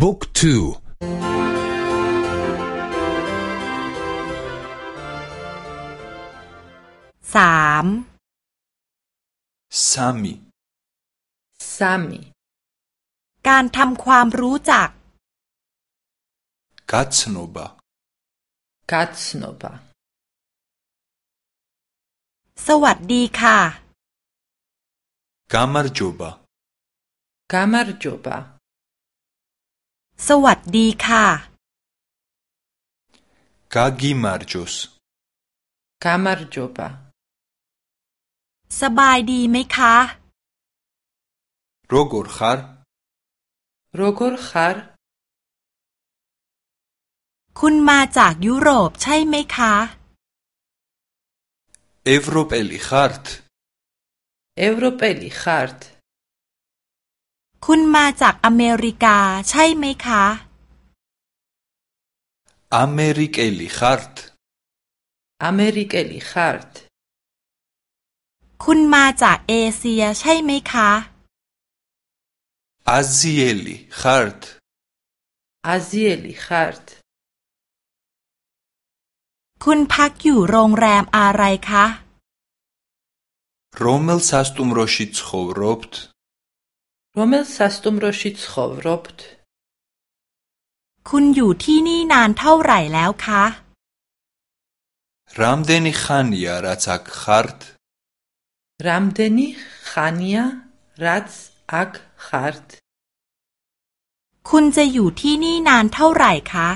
บุ๊กทูสามสามีสามีการทำความรู้จักกัตโนบากัตโนบาสวัสดีค่ะგამარჯობა გამარჯობა สวัสดีค่ะგაგიმარჯოს გამარჯობა สบายดีไหมคะროგორ ხართ როგორ ხართ คุณมาจากยุโรปใช่ไหมคะევროპელი ხართ? ევროპელი ხართ? คุณมาจากอเมริกาใช่ไหมคะ อเมริกเอลิคาร์ตอเมริกเอลิคาร์ตคุณมาจากเอเชียใช่ไหมคะอาเซียลิคาร์ตอาเซียลิคาร์ตคุณพักอยู่โรงแรมอะไรคะ რომელ სასტუმროში ცხოვრობთ? რომელ სასტუმროში ცხოვრობთ? คุณอยู่ที่นี่นานเท่าไหร่แล้วคะ რამდენი ხანია რაც აქ ხართ? რამდენი ხანია რაც აქ ხართ? คุณจะอยู่ที่นี่นานเท่าไหร่คะ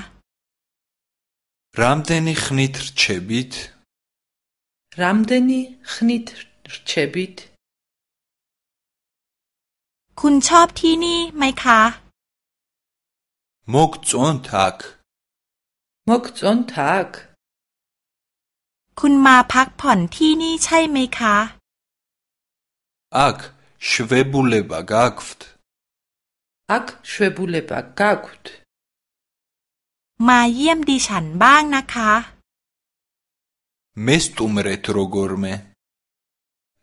რამდენი ხნით რჩებით? რამდენი ხნით რჩებით? คุณชอบที่นี่ไหมคะมกจอนทักมกจอนทักคุณมาพักผ่อนที่นี่ใช่ไหมคะอักชเวบุเลบากากุตอักชเวบุเลบากากุตมาเยี่ยมดิฉันบ้างนะคะმესტუმრეთ როგორმე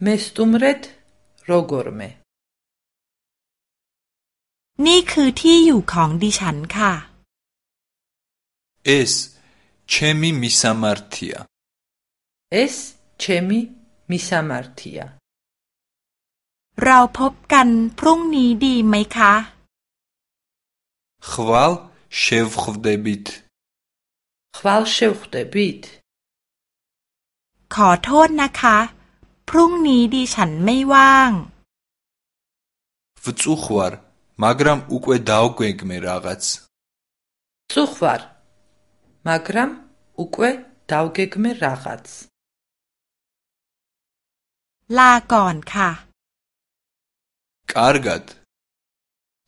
მესტუმრეთ როგორმე นี่คือที่อยู่ของดิฉันค่ะ ეს ჩემი მისამართია ეს ჩემი მისამართია เราพบกันพรุ่งนี้ดีไหมคะ ხვალ შევხვდებით ხვალ შევხვდებით ขอโทษนะคะ พรุ่งนี้ดิฉันไม่ว่าง ვწუხვარ მაგრამ უკვე დავგვეგმე რაღაც ვწუხვარ მაგრამ უკვე დავგეგმე რაღაც ลาก่อนค่ะ კარგად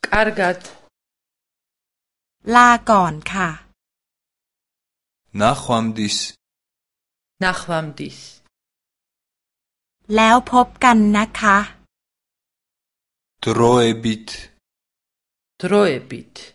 კარგად ลาก่อนค่ะ ნახვამდის ნახვამდის แล้วพบกันนะคะ დროებით Troje bit.